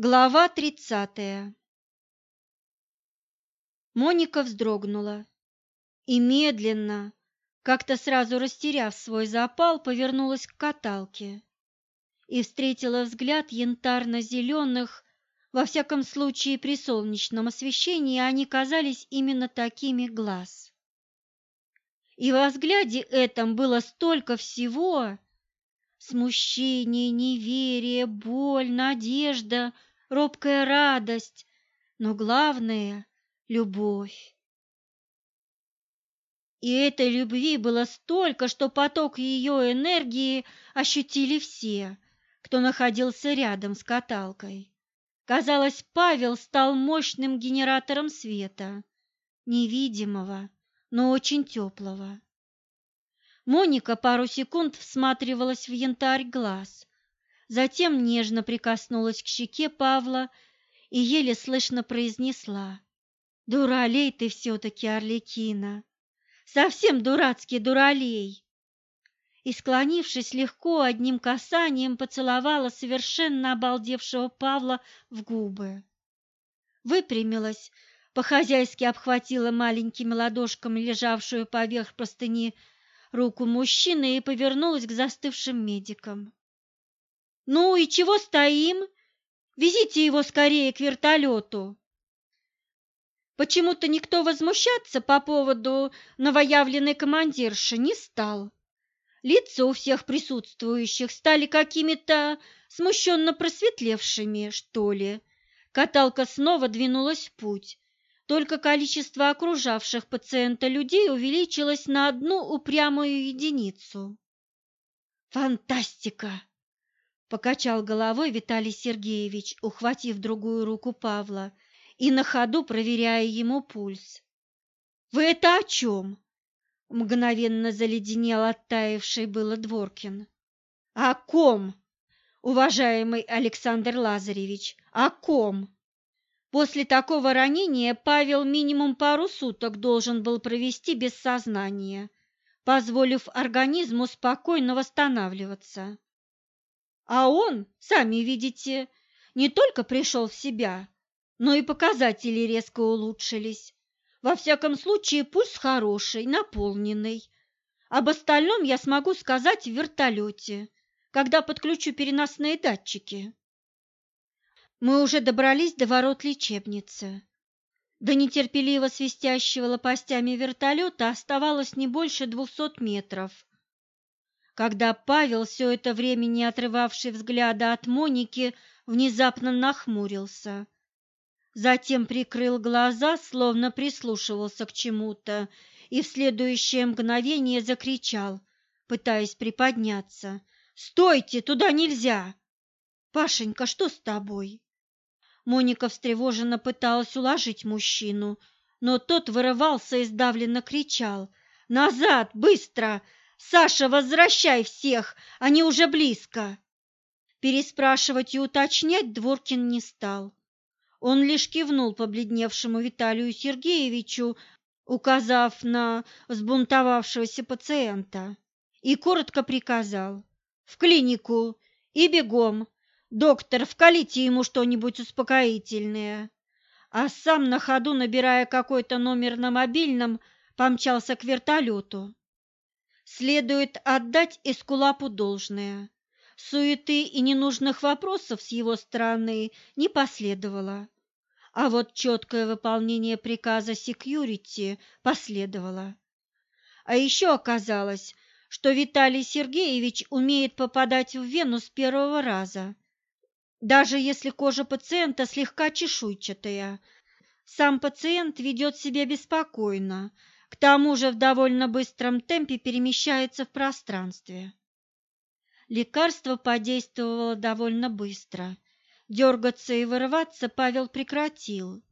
Глава тридцатая Моника вздрогнула и медленно, как-то сразу растеряв свой запал, повернулась к каталке и встретила взгляд янтарно-зеленых, во всяком случае при солнечном освещении они казались именно такими глаз. И во взгляде этом было столько всего – смущение, неверие, боль, надежда – робкая радость, но главное – любовь. И этой любви было столько, что поток ее энергии ощутили все, кто находился рядом с каталкой. Казалось, Павел стал мощным генератором света, невидимого, но очень теплого. Моника пару секунд всматривалась в янтарь глаз, затем нежно прикоснулась к щеке Павла и еле слышно произнесла. «Дуралей ты все-таки, Орликина! Совсем дурацкий дуралей!» И, склонившись легко, одним касанием поцеловала совершенно обалдевшего Павла в губы. Выпрямилась, по-хозяйски обхватила маленькими ладошками лежавшую поверх простыни руку мужчины и повернулась к застывшим медикам. «Ну и чего стоим? Везите его скорее к вертолету!» Почему-то никто возмущаться по поводу новоявленной командирши не стал. Лица у всех присутствующих стали какими-то смущенно просветлевшими, что ли. Каталка снова двинулась в путь, только количество окружавших пациента людей увеличилось на одну упрямую единицу. «Фантастика!» Покачал головой Виталий Сергеевич, ухватив другую руку Павла и на ходу проверяя ему пульс. «Вы это о чем?» Мгновенно заледенел оттаивший было Дворкин. «О ком, уважаемый Александр Лазаревич, о ком?» После такого ранения Павел минимум пару суток должен был провести без сознания, позволив организму спокойно восстанавливаться. А он, сами видите, не только пришел в себя, но и показатели резко улучшились. Во всяком случае, пульс хороший, наполненный. Об остальном я смогу сказать в вертолете, когда подключу переносные датчики. Мы уже добрались до ворот лечебницы. До нетерпеливо свистящего лопастями вертолета оставалось не больше двухсот метров когда Павел, все это время не отрывавший взгляда от Моники, внезапно нахмурился. Затем прикрыл глаза, словно прислушивался к чему-то, и в следующее мгновение закричал, пытаясь приподняться. «Стойте! Туда нельзя!» «Пашенька, что с тобой?» Моника встревоженно пыталась уложить мужчину, но тот вырывался и сдавленно кричал. «Назад! Быстро! Саша, возвращай всех, они уже близко. Переспрашивать и уточнять Дворкин не стал. Он лишь кивнул побледневшему Виталию Сергеевичу, указав на взбунтовавшегося пациента, и коротко приказал «В клинику и бегом! Доктор, вкалите ему что-нибудь успокоительное!» А сам на ходу, набирая какой-то номер на мобильном, помчался к вертолету. Следует отдать Эскулапу должное. Суеты и ненужных вопросов с его стороны не последовало. А вот четкое выполнение приказа секьюрити последовало. А еще оказалось, что Виталий Сергеевич умеет попадать в вену с первого раза. Даже если кожа пациента слегка чешуйчатая, сам пациент ведет себя беспокойно, к тому же в довольно быстром темпе перемещается в пространстве. Лекарство подействовало довольно быстро. Дергаться и вырываться Павел прекратил.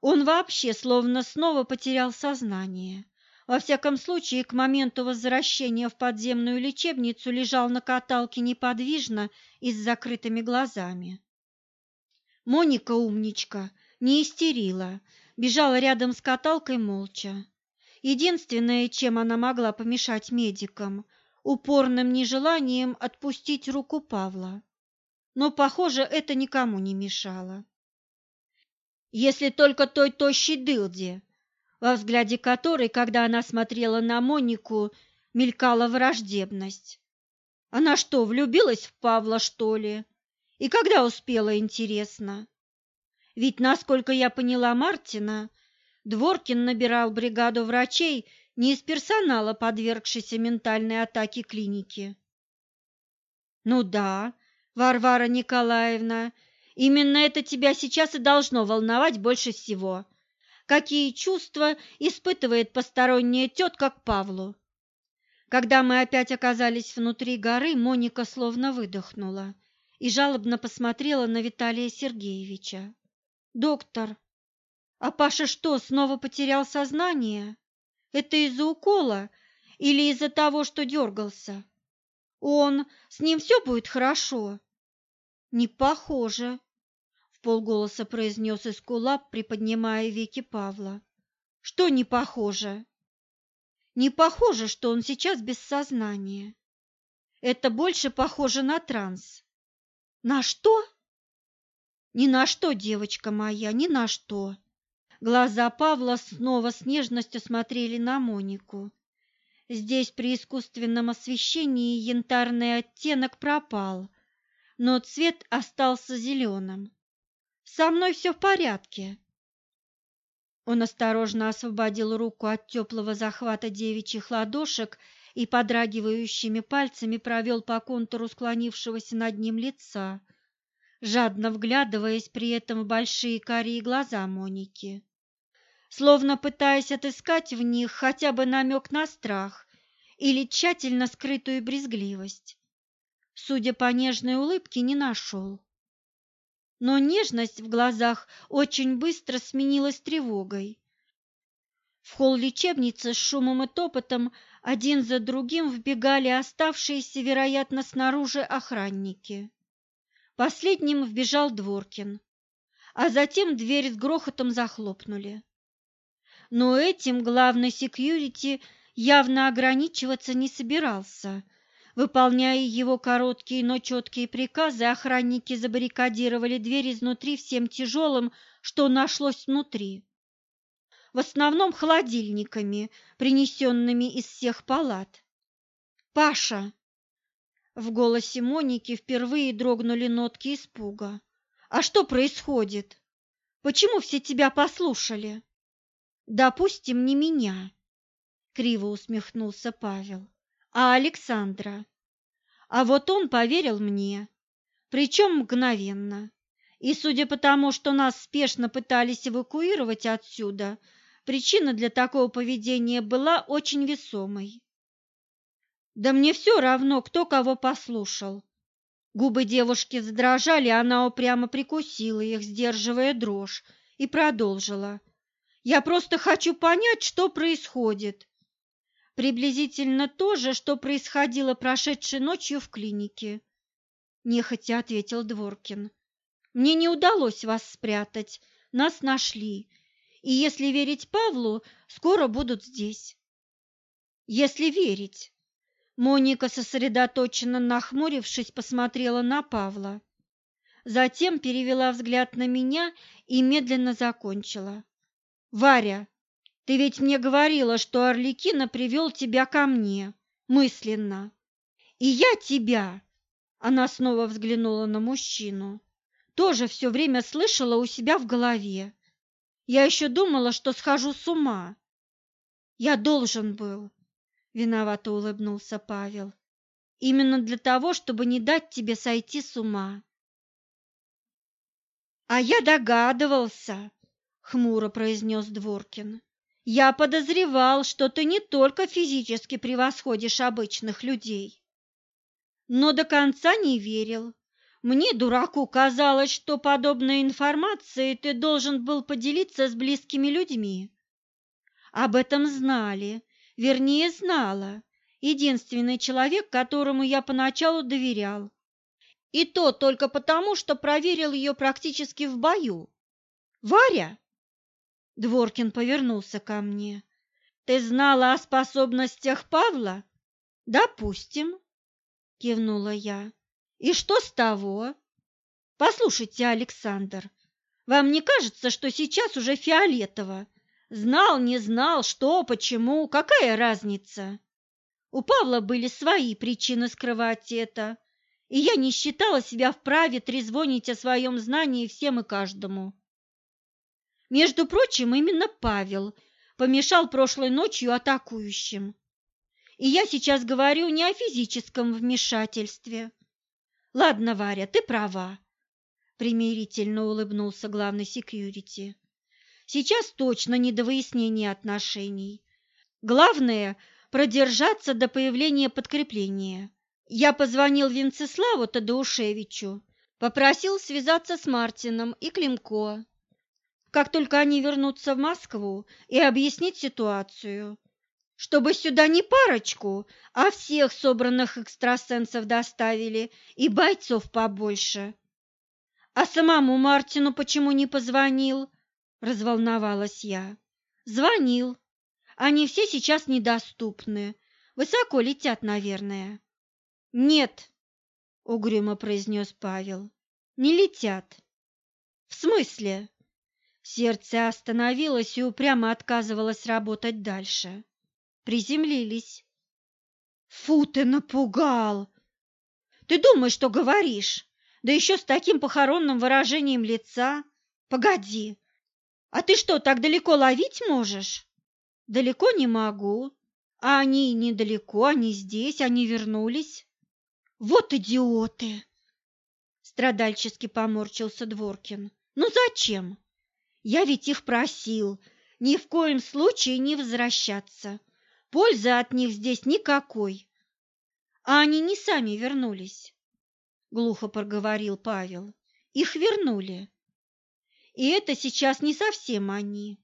Он вообще словно снова потерял сознание. Во всяком случае, к моменту возвращения в подземную лечебницу лежал на каталке неподвижно и с закрытыми глазами. Моника умничка, не истерила, бежала рядом с каталкой молча. Единственное, чем она могла помешать медикам, упорным нежеланием отпустить руку Павла. но, похоже, это никому не мешало. Если только той тощей дылде, во взгляде которой, когда она смотрела на Монику, мелькала враждебность. Она что, влюбилась в Павла, что ли? И когда успела, интересно? Ведь, насколько я поняла Мартина, Дворкин набирал бригаду врачей не из персонала, подвергшейся ментальной атаке клиники. Ну да, Варвара Николаевна, именно это тебя сейчас и должно волновать больше всего. Какие чувства испытывает посторонняя тетка к Павлу? Когда мы опять оказались внутри горы, Моника словно выдохнула и жалобно посмотрела на Виталия Сергеевича. «Доктор, а Паша что, снова потерял сознание? Это из-за укола или из-за того, что дергался? Он, с ним все будет хорошо?» «Не похоже», — в полголоса произнес Искулап, приподнимая веки Павла. «Что не похоже?» Не похоже, что он сейчас без сознания. Это больше похоже на транс. На что? Ни на что, девочка моя, ни на что. Глаза Павла снова с нежностью смотрели на Монику. Здесь при искусственном освещении янтарный оттенок пропал, но цвет остался зеленым. Со мной все в порядке. Он осторожно освободил руку от теплого захвата девичьих ладошек и подрагивающими пальцами провел по контуру склонившегося над ним лица, жадно вглядываясь при этом в большие карие глаза Моники, словно пытаясь отыскать в них хотя бы намек на страх или тщательно скрытую брезгливость. Судя по нежной улыбке, не нашел но нежность в глазах очень быстро сменилась тревогой. В холл лечебницы с шумом и топотом один за другим вбегали оставшиеся, вероятно, снаружи охранники. Последним вбежал Дворкин, а затем дверь с грохотом захлопнули. Но этим главный секьюрити явно ограничиваться не собирался – Выполняя его короткие, но четкие приказы, охранники забаррикадировали дверь изнутри всем тяжелым, что нашлось внутри. В основном холодильниками, принесенными из всех палат. «Паша!» В голосе Моники впервые дрогнули нотки испуга. «А что происходит? Почему все тебя послушали?» «Допустим, не меня», — криво усмехнулся Павел а Александра. А вот он поверил мне, причем мгновенно. И судя по тому, что нас спешно пытались эвакуировать отсюда, причина для такого поведения была очень весомой. Да мне все равно, кто кого послушал. Губы девушки задрожали, она упрямо прикусила их, сдерживая дрожь, и продолжила. «Я просто хочу понять, что происходит. Приблизительно то же, что происходило прошедшей ночью в клинике. Нехотя ответил Дворкин. Мне не удалось вас спрятать, нас нашли. И если верить Павлу, скоро будут здесь. Если верить. Моника, сосредоточенно нахмурившись, посмотрела на Павла. Затем перевела взгляд на меня и медленно закончила. «Варя, ты ведь мне говорила, что Орликина привел тебя ко мне, мысленно. И я тебя, она снова взглянула на мужчину, тоже все время слышала у себя в голове. Я еще думала, что схожу с ума. Я должен был, виновато улыбнулся Павел, именно для того, чтобы не дать тебе сойти с ума. А я догадывался, хмуро произнес Дворкин. Я подозревал, что ты не только физически превосходишь обычных людей, но до конца не верил. Мне, дураку, казалось, что подобной информацией ты должен был поделиться с близкими людьми. Об этом знали, вернее, знала, единственный человек, которому я поначалу доверял. И то только потому, что проверил ее практически в бою. Варя? Дворкин повернулся ко мне. Ты знала о способностях Павла? Допустим, кивнула я. И что с того? Послушайте, Александр, вам не кажется, что сейчас уже фиолетово? Знал, не знал, что, почему, какая разница? У Павла были свои причины скрывать это, и я не считала себя вправе трезвонить о своем знании всем и каждому. Между прочим, именно Павел помешал прошлой ночью атакующим. И я сейчас говорю не о физическом вмешательстве. Ладно, Варя, ты права, примирительно улыбнулся главный секьюрити. Сейчас точно не до выяснения отношений. Главное продержаться до появления подкрепления. Я позвонил Венцеславу Тадеушевичу, попросил связаться с Мартином и Климко. Как только они вернутся в Москву и объяснить ситуацию, чтобы сюда не парочку, а всех собранных экстрасенсов доставили и бойцов побольше. А самому Мартину почему не позвонил? Разволновалась я. Звонил. Они все сейчас недоступны. Высоко летят, наверное. Нет, угрюмо произнес Павел. Не летят. В смысле? Сердце остановилось и упрямо отказывалось работать дальше. Приземлились. Фу, ты напугал! Ты думаешь, что говоришь? Да еще с таким похоронным выражением лица. Погоди, а ты что, так далеко ловить можешь? Далеко не могу. А они недалеко, они здесь, они вернулись. Вот идиоты! Страдальчески поморщился Дворкин. Ну зачем? Я ведь их просил ни в коем случае не возвращаться. Пользы от них здесь никакой. А они не сами вернулись, глухо проговорил Павел. Их вернули. И это сейчас не совсем они.